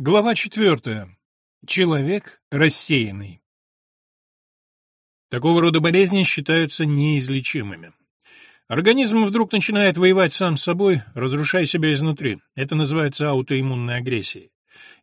Глава четвертая. Человек рассеянный. Такого рода болезни считаются неизлечимыми. Организм вдруг начинает воевать сам с собой, разрушая себя изнутри. Это называется аутоиммунной агрессией.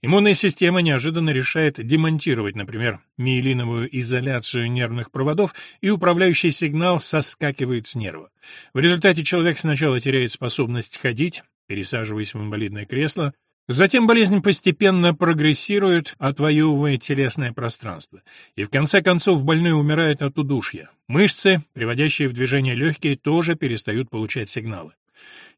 Иммунная система неожиданно решает демонтировать, например, миелиновую изоляцию нервных проводов, и управляющий сигнал соскакивает с нерва. В результате человек сначала теряет способность ходить, пересаживаясь в инвалидное кресло, Затем болезнь постепенно прогрессирует, отвоевывая телесное пространство. И в конце концов больной умирает от удушья. Мышцы, приводящие в движение легкие, тоже перестают получать сигналы.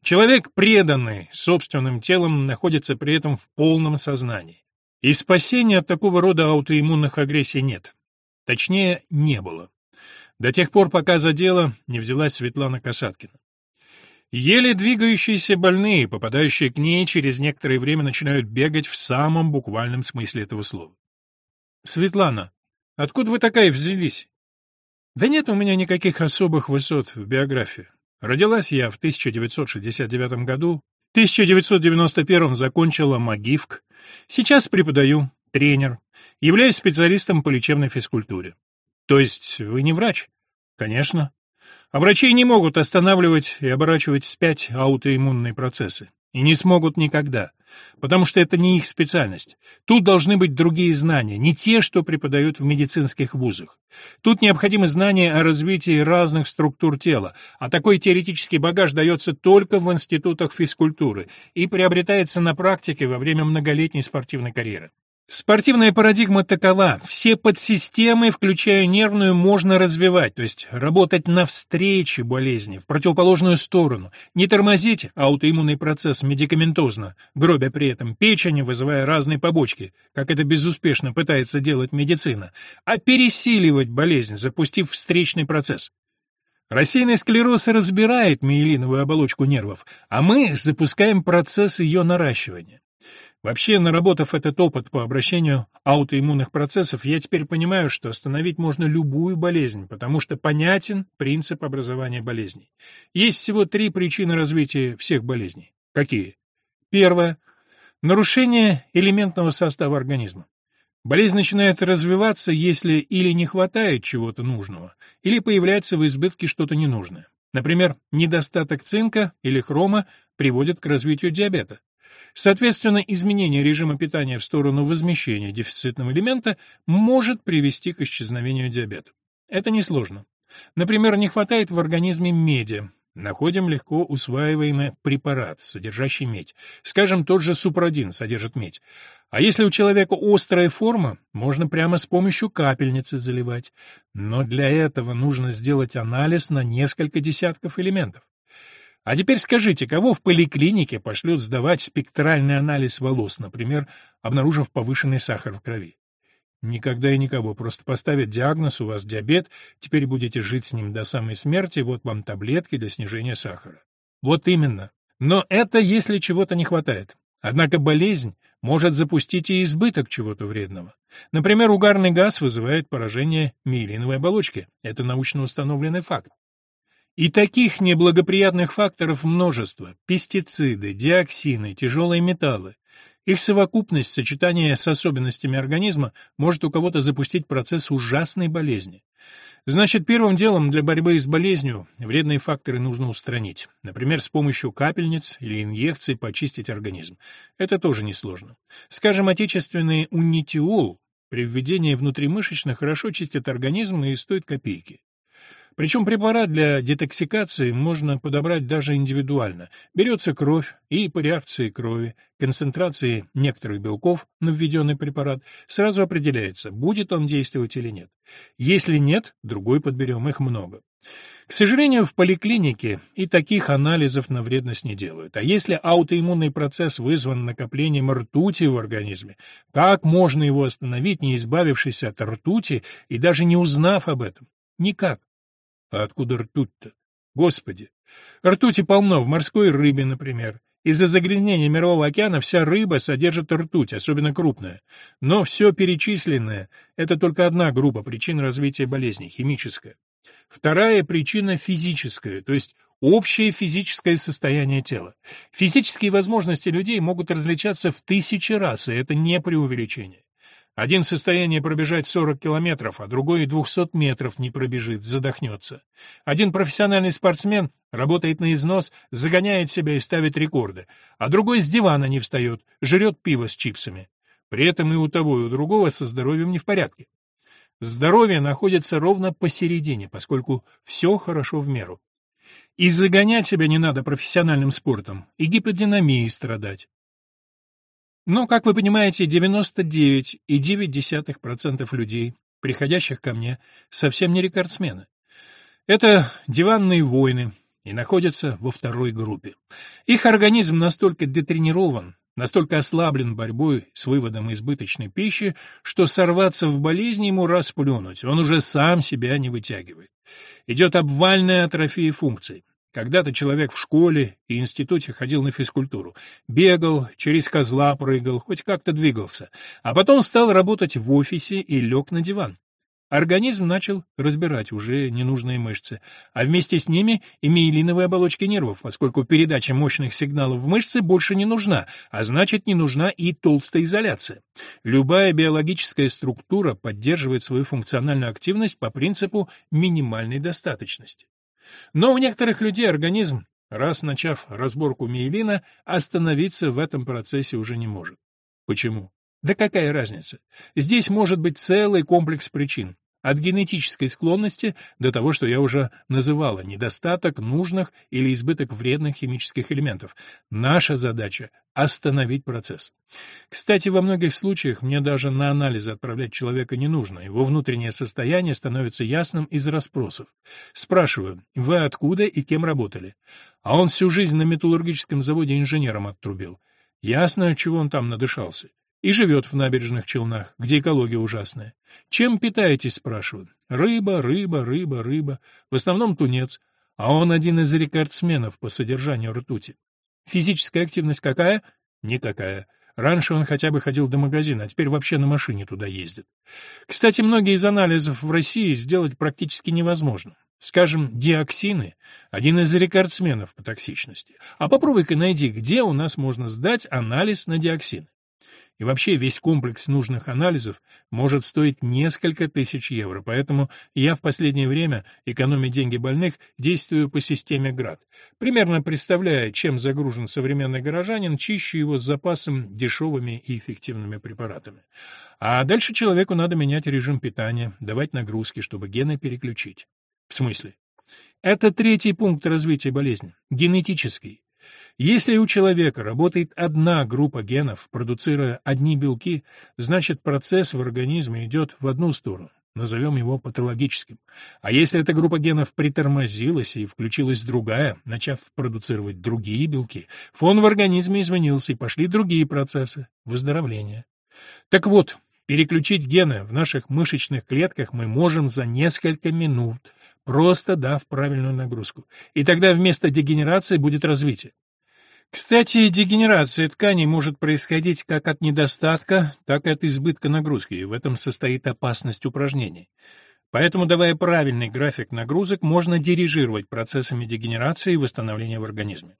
Человек, преданный собственным телом, находится при этом в полном сознании. И спасения от такого рода аутоиммунных агрессий нет. Точнее, не было. До тех пор, пока за дело не взялась Светлана Касаткина. Еле двигающиеся больные, попадающие к ней, через некоторое время начинают бегать в самом буквальном смысле этого слова. «Светлана, откуда вы такая взялись?» «Да нет у меня никаких особых высот в биографии. Родилась я в 1969 году, в 1991 закончила МАГИФК, сейчас преподаю, тренер, являюсь специалистом по лечебной физкультуре. То есть вы не врач? Конечно. А врачи не могут останавливать и оборачивать вспять аутоиммунные процессы. И не смогут никогда. Потому что это не их специальность. Тут должны быть другие знания, не те, что преподают в медицинских вузах. Тут необходимы знания о развитии разных структур тела, а такой теоретический багаж дается только в институтах физкультуры и приобретается на практике во время многолетней спортивной карьеры. Спортивная парадигма такова. Все подсистемы, включая нервную, можно развивать, то есть работать навстречу болезни, в противоположную сторону. Не тормозить аутоиммунный процесс медикаментозно, гробя при этом печень, вызывая разные побочки, как это безуспешно пытается делать медицина, а пересиливать болезнь, запустив встречный процесс. Рассеянный склероз разбирает миелиновую оболочку нервов, а мы запускаем процесс ее наращивания. Вообще, наработав этот опыт по обращению аутоиммунных процессов, я теперь понимаю, что остановить можно любую болезнь, потому что понятен принцип образования болезней. Есть всего три причины развития всех болезней. Какие? Первое. Нарушение элементного состава организма. Болезнь начинает развиваться, если или не хватает чего-то нужного, или появляется в избытке что-то ненужное. Например, недостаток цинка или хрома приводит к развитию диабета. Соответственно, изменение режима питания в сторону возмещения дефицитного элемента может привести к исчезновению диабета. Это несложно. Например, не хватает в организме меди. Находим легко усваиваемый препарат, содержащий медь. Скажем, тот же супрадин содержит медь. А если у человека острая форма, можно прямо с помощью капельницы заливать. Но для этого нужно сделать анализ на несколько десятков элементов. А теперь скажите, кого в поликлинике пошлют сдавать спектральный анализ волос, например, обнаружив повышенный сахар в крови? Никогда и никого. Просто поставят диагноз, у вас диабет, теперь будете жить с ним до самой смерти, вот вам таблетки для снижения сахара. Вот именно. Но это если чего-то не хватает. Однако болезнь может запустить и избыток чего-то вредного. Например, угарный газ вызывает поражение миелиновой оболочки. Это научно установленный факт. И таких неблагоприятных факторов множество – пестициды, диоксины, тяжелые металлы. Их совокупность, сочетание с особенностями организма может у кого-то запустить процесс ужасной болезни. Значит, первым делом для борьбы с болезнью вредные факторы нужно устранить. Например, с помощью капельниц или инъекций почистить организм. Это тоже несложно. Скажем, отечественный унитиол при введении внутримышечно хорошо чистит организм и стоит копейки. Причем препарат для детоксикации можно подобрать даже индивидуально. Берется кровь, и по реакции крови, концентрации некоторых белков на введенный препарат, сразу определяется, будет он действовать или нет. Если нет, другой подберем, их много. К сожалению, в поликлинике и таких анализов на вредность не делают. А если аутоиммунный процесс вызван накоплением ртути в организме, как можно его остановить, не избавившись от ртути и даже не узнав об этом? Никак. А откуда ртуть-то? Господи! Ртути полно в морской рыбе, например. Из-за загрязнения Мирового океана вся рыба содержит ртуть, особенно крупная. Но все перечисленное — это только одна группа причин развития болезней, химическая. Вторая причина физическая, то есть общее физическое состояние тела. Физические возможности людей могут различаться в тысячи раз, и это не преувеличение. Один в состоянии пробежать 40 километров, а другой и 200 метров не пробежит, задохнется. Один профессиональный спортсмен работает на износ, загоняет себя и ставит рекорды, а другой с дивана не встает, жрет пиво с чипсами. При этом и у того, и у другого со здоровьем не в порядке. Здоровье находится ровно посередине, поскольку все хорошо в меру. И загонять себя не надо профессиональным спортом, и гиподинамией страдать. Но, как вы понимаете, 99,9% людей, приходящих ко мне, совсем не рекордсмены. Это диванные воины и находятся во второй группе. Их организм настолько детренирован, настолько ослаблен борьбой с выводом избыточной пищи, что сорваться в болезни ему расплюнуть, он уже сам себя не вытягивает. Идет обвальная атрофия функций. Когда-то человек в школе и институте ходил на физкультуру, бегал, через козла прыгал, хоть как-то двигался, а потом стал работать в офисе и лег на диван. Организм начал разбирать уже ненужные мышцы, а вместе с ними и миелиновые оболочки нервов, поскольку передача мощных сигналов в мышцы больше не нужна, а значит не нужна и толстая изоляция. Любая биологическая структура поддерживает свою функциональную активность по принципу минимальной достаточности. Но у некоторых людей организм, раз начав разборку миелина, остановиться в этом процессе уже не может. Почему? Да какая разница? Здесь может быть целый комплекс причин. От генетической склонности до того, что я уже называла, недостаток нужных или избыток вредных химических элементов. Наша задача — остановить процесс. Кстати, во многих случаях мне даже на анализы отправлять человека не нужно, его внутреннее состояние становится ясным из расспросов. Спрашиваю, вы откуда и кем работали? А он всю жизнь на металлургическом заводе инженером оттрубил. Ясно, чего он там надышался и живет в набережных Челнах, где экология ужасная. Чем питаетесь, спрашивают. Рыба, рыба, рыба, рыба. В основном тунец. А он один из рекордсменов по содержанию ртути. Физическая активность какая? Никакая. Раньше он хотя бы ходил до магазина, а теперь вообще на машине туда ездит. Кстати, многие из анализов в России сделать практически невозможно. Скажем, диоксины — один из рекордсменов по токсичности. А попробуй-ка найди, где у нас можно сдать анализ на диоксины. И вообще весь комплекс нужных анализов может стоить несколько тысяч евро, поэтому я в последнее время, экономя деньги больных, действую по системе ГРАД. Примерно представляя, чем загружен современный горожанин, чищу его с запасом дешевыми и эффективными препаратами. А дальше человеку надо менять режим питания, давать нагрузки, чтобы гены переключить. В смысле? Это третий пункт развития болезни — генетический. Если у человека работает одна группа генов, продуцируя одни белки, значит процесс в организме идет в одну сторону. Назовем его патологическим. А если эта группа генов притормозилась и включилась другая, начав продуцировать другие белки, фон в организме изменился и пошли другие процессы выздоровления. Так вот, переключить гены в наших мышечных клетках мы можем за несколько минут, просто дав правильную нагрузку. И тогда вместо дегенерации будет развитие. Кстати, дегенерация тканей может происходить как от недостатка, так и от избытка нагрузки, и в этом состоит опасность упражнений. Поэтому, давая правильный график нагрузок, можно дирижировать процессами дегенерации и восстановления в организме.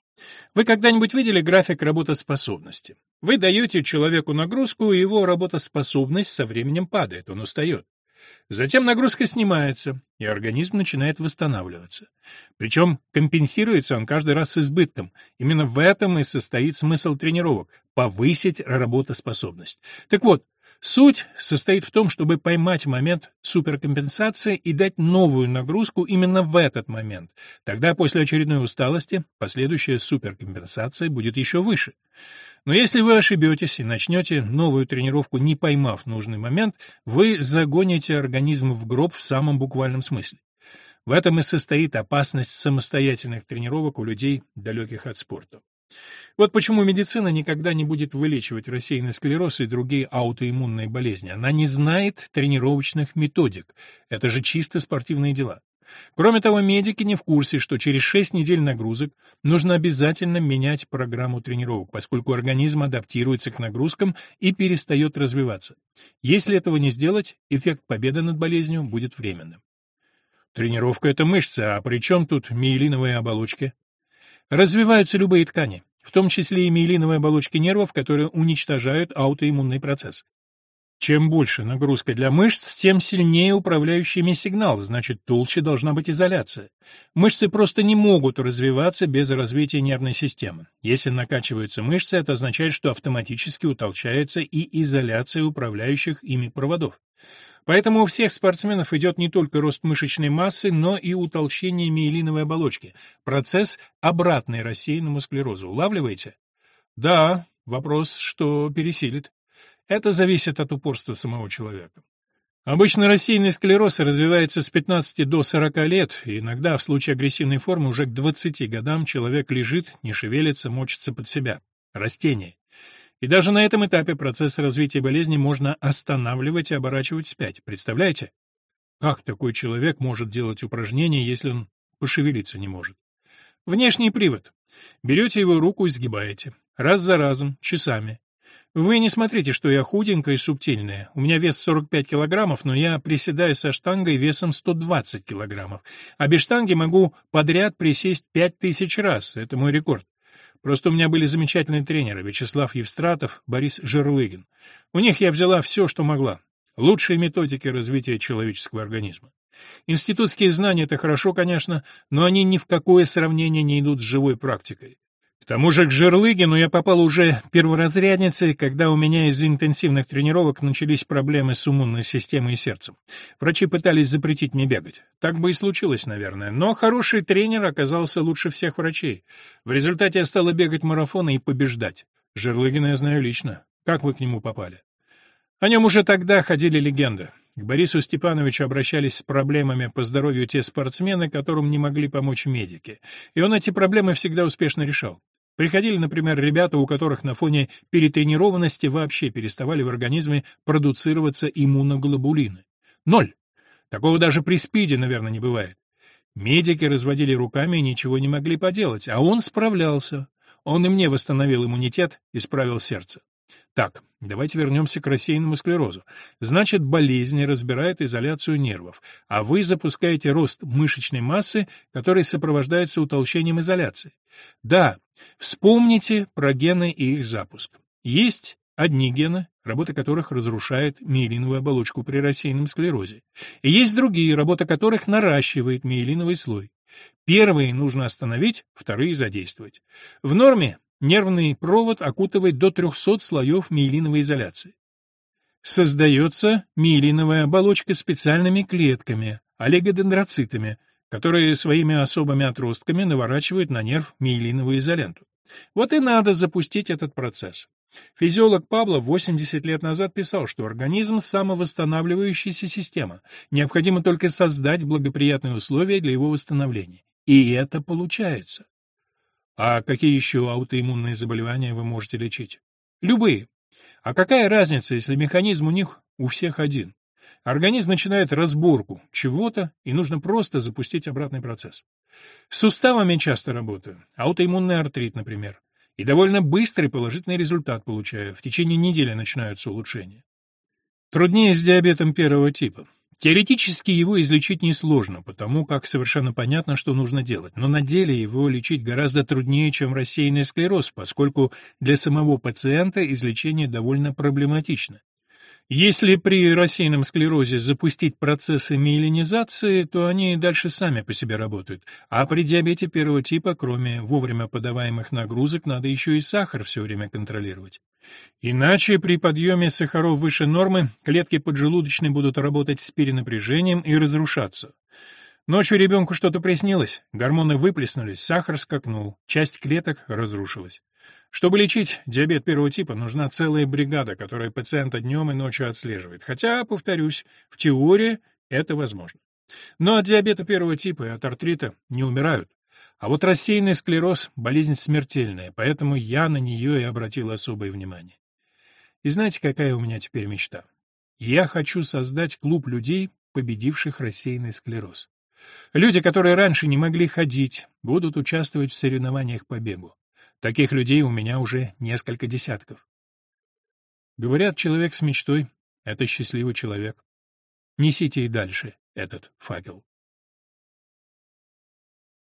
Вы когда-нибудь видели график работоспособности? Вы даете человеку нагрузку, и его работоспособность со временем падает, он устает. Затем нагрузка снимается, и организм начинает восстанавливаться. Причем компенсируется он каждый раз с избытком. Именно в этом и состоит смысл тренировок — повысить работоспособность. Так вот, Суть состоит в том, чтобы поймать момент суперкомпенсации и дать новую нагрузку именно в этот момент. Тогда после очередной усталости последующая суперкомпенсация будет еще выше. Но если вы ошибетесь и начнете новую тренировку, не поймав нужный момент, вы загоните организм в гроб в самом буквальном смысле. В этом и состоит опасность самостоятельных тренировок у людей, далеких от спорта. Вот почему медицина никогда не будет вылечивать рассеянный склероз и другие аутоиммунные болезни. Она не знает тренировочных методик. Это же чисто спортивные дела. Кроме того, медики не в курсе, что через 6 недель нагрузок нужно обязательно менять программу тренировок, поскольку организм адаптируется к нагрузкам и перестает развиваться. Если этого не сделать, эффект победы над болезнью будет временным. Тренировка — это мышцы, а при чем тут миелиновые оболочки? Развиваются любые ткани, в том числе и миелиновые оболочки нервов, которые уничтожают аутоиммунный процесс. Чем больше нагрузка для мышц, тем сильнее управляющими сигнал, значит, толще должна быть изоляция. Мышцы просто не могут развиваться без развития нервной системы. Если накачиваются мышцы, это означает, что автоматически утолщается и изоляция управляющих ими проводов. Поэтому у всех спортсменов идет не только рост мышечной массы, но и утолщение миелиновой оболочки. Процесс обратный рассеянному склерозу. Улавливаете? Да, вопрос, что пересилит. Это зависит от упорства самого человека. Обычно рассеянный склероз развивается с 15 до 40 лет, и иногда в случае агрессивной формы уже к 20 годам человек лежит, не шевелится, мочится под себя. Растение. И даже на этом этапе процесс развития болезни можно останавливать и оборачивать вспять. Представляете? Как такой человек может делать упражнения, если он пошевелиться не может? Внешний привод. Берете его руку и сгибаете. Раз за разом, часами. Вы не смотрите, что я худенькая и субтильная. У меня вес 45 килограммов, но я приседаю со штангой весом 120 килограммов. А без штанги могу подряд присесть 5000 раз. Это мой рекорд. Просто у меня были замечательные тренеры Вячеслав Евстратов, Борис Жерлыгин. У них я взяла все, что могла. Лучшие методики развития человеческого организма. Институтские знания — это хорошо, конечно, но они ни в какое сравнение не идут с живой практикой. К тому же к Жерлыгину я попал уже перворазрядницей, когда у меня из-за интенсивных тренировок начались проблемы с иммунной системой и сердцем. Врачи пытались запретить мне бегать. Так бы и случилось, наверное. Но хороший тренер оказался лучше всех врачей. В результате я стала бегать марафоны и побеждать. Жерлыгина я знаю лично. Как вы к нему попали? О нем уже тогда ходили легенды. К Борису Степановичу обращались с проблемами по здоровью те спортсмены, которым не могли помочь медики. И он эти проблемы всегда успешно решал. Приходили, например, ребята, у которых на фоне перетренированности вообще переставали в организме продуцироваться иммуноглобулины. Ноль. Такого даже при СПИДе, наверное, не бывает. Медики разводили руками и ничего не могли поделать, а он справлялся. Он и мне восстановил иммунитет, исправил сердце. Так, давайте вернемся к рассеянному склерозу. Значит, болезнь разбирает изоляцию нервов, а вы запускаете рост мышечной массы, который сопровождается утолщением изоляции. Да, вспомните про гены и их запуск. Есть одни гены, работа которых разрушает миелиновую оболочку при рассеянном склерозе. И есть другие, работа которых наращивает миелиновый слой. Первые нужно остановить, вторые задействовать. В норме нервный провод окутывает до 300 слоев миелиновой изоляции. Создается миелиновая оболочка специальными клетками, олигодендроцитами, которые своими особыми отростками наворачивают на нерв миелиновую изоленту. Вот и надо запустить этот процесс. Физиолог Пабло 80 лет назад писал, что организм – самовосстанавливающаяся система, необходимо только создать благоприятные условия для его восстановления. И это получается. А какие еще аутоиммунные заболевания вы можете лечить? Любые. А какая разница, если механизм у них у всех один? Организм начинает разборку чего-то, и нужно просто запустить обратный процесс. С суставами часто работаю, аутоиммунный артрит, например. И довольно быстрый положительный результат получаю. В течение недели начинаются улучшения. Труднее с диабетом первого типа. Теоретически его излечить несложно, потому как совершенно понятно, что нужно делать, но на деле его лечить гораздо труднее, чем рассеянный склероз, поскольку для самого пациента излечение довольно проблематично. Если при рассеянном склерозе запустить процессы миелинизации, то они дальше сами по себе работают. А при диабете первого типа, кроме вовремя подаваемых нагрузок, надо еще и сахар все время контролировать. Иначе при подъеме сахаров выше нормы клетки поджелудочной будут работать с перенапряжением и разрушаться. Ночью ребенку что-то приснилось, гормоны выплеснулись, сахар скакнул, часть клеток разрушилась. Чтобы лечить диабет первого типа, нужна целая бригада, которая пациента днем и ночью отслеживает. Хотя, повторюсь, в теории это возможно. Но от диабета первого типа и от артрита не умирают. А вот рассеянный склероз — болезнь смертельная, поэтому я на нее и обратил особое внимание. И знаете, какая у меня теперь мечта? Я хочу создать клуб людей, победивших рассеянный склероз. Люди, которые раньше не могли ходить, будут участвовать в соревнованиях по бегу. Таких людей у меня уже несколько десятков. Говорят, человек с мечтой — это счастливый человек. Несите и дальше этот факел.